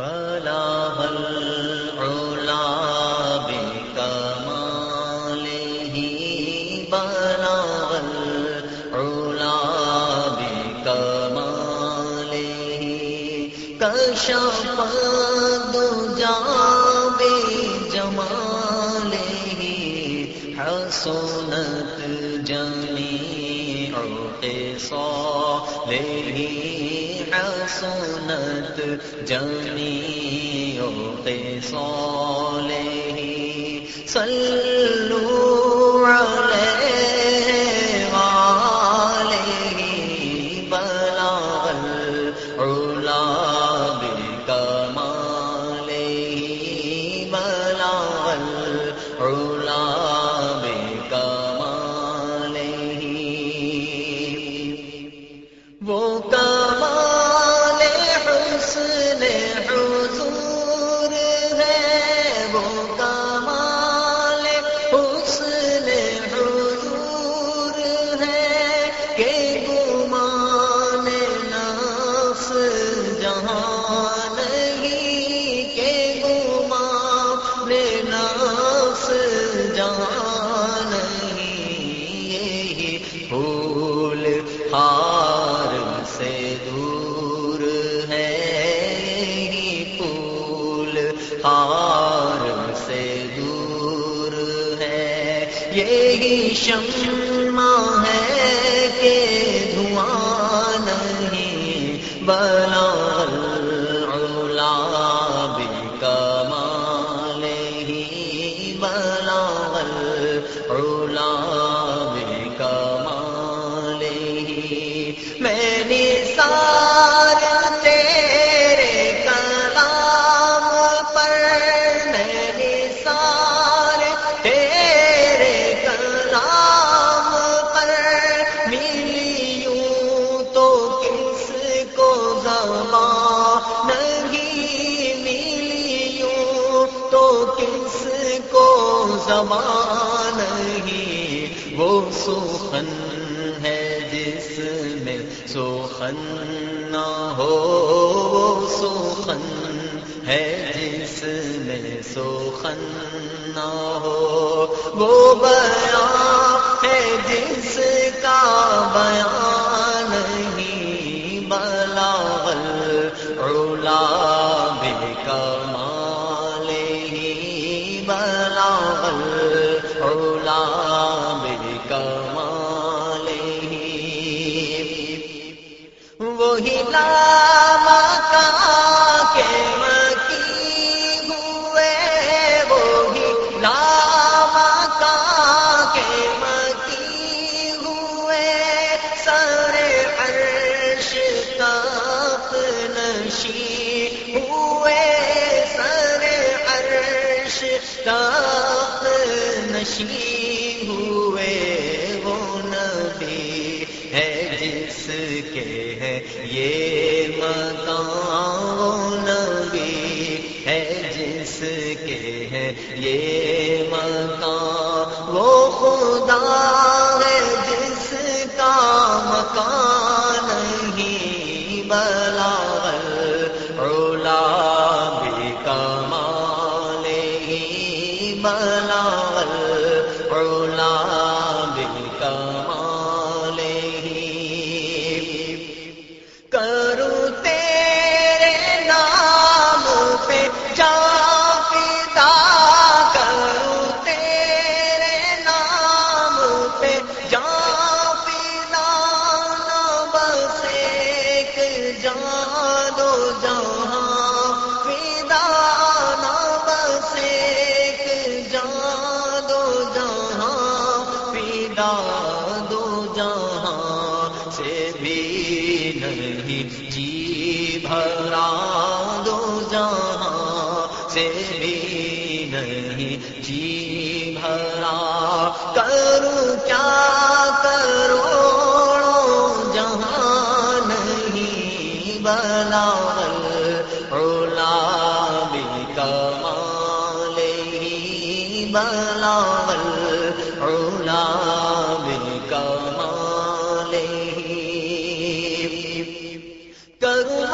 بلا العلا بکمالہ بلا العلا بکمالہ کشف دجا بے جمالہ حسنت جمیع خصالہ حسنت جمیع خصالہ صلو علیہ شمع ہے کہ دھواں نہیں بلا العلا بکمالہ بلا العلا بکمالہ میں نے سارا زبان نہیں، وہ سخن ہے جس میں سوخن نہ ہو، وہ سوخن ہے جس میں سوخن نہ ہو۔ وہ بیان ہے جس کا بیان بنا اولا علا کمال وہی لا عرش تخت نشی ہوئے وہ نبی ہے جس کے ہے یہ مکان وہ نبی ہے جس کے ہے یہ مکان وہ خدا ہے جس کا مکان فدا دو جہاں سے بھی نہیں جی بھرا دو جہاں سے بھی نہیں جی بھرا۔ کروں کیا کرو جہاں نہیں بلاغل علا بکمالہ بلاغل علا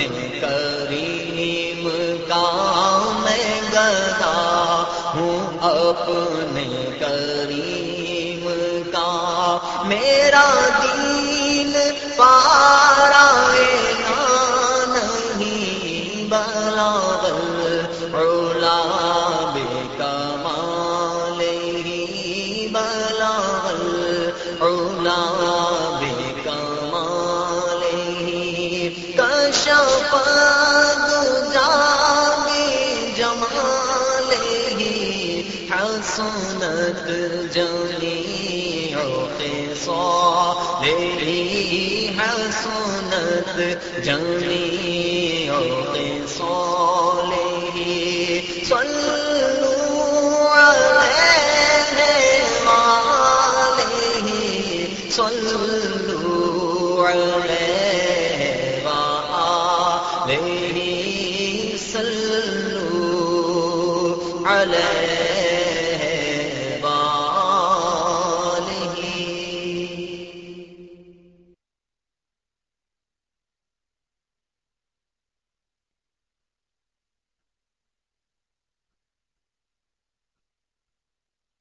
اپنے کریم کا میں گدا ہوں اپنے کریم کا میرا دین پارا نہیں بلاغل اولا بے کمال ہی بلاغل اولا کشپ جاگی جمال ہی حسنت جمی سو جمی سو لے صلو علیہ وآلہ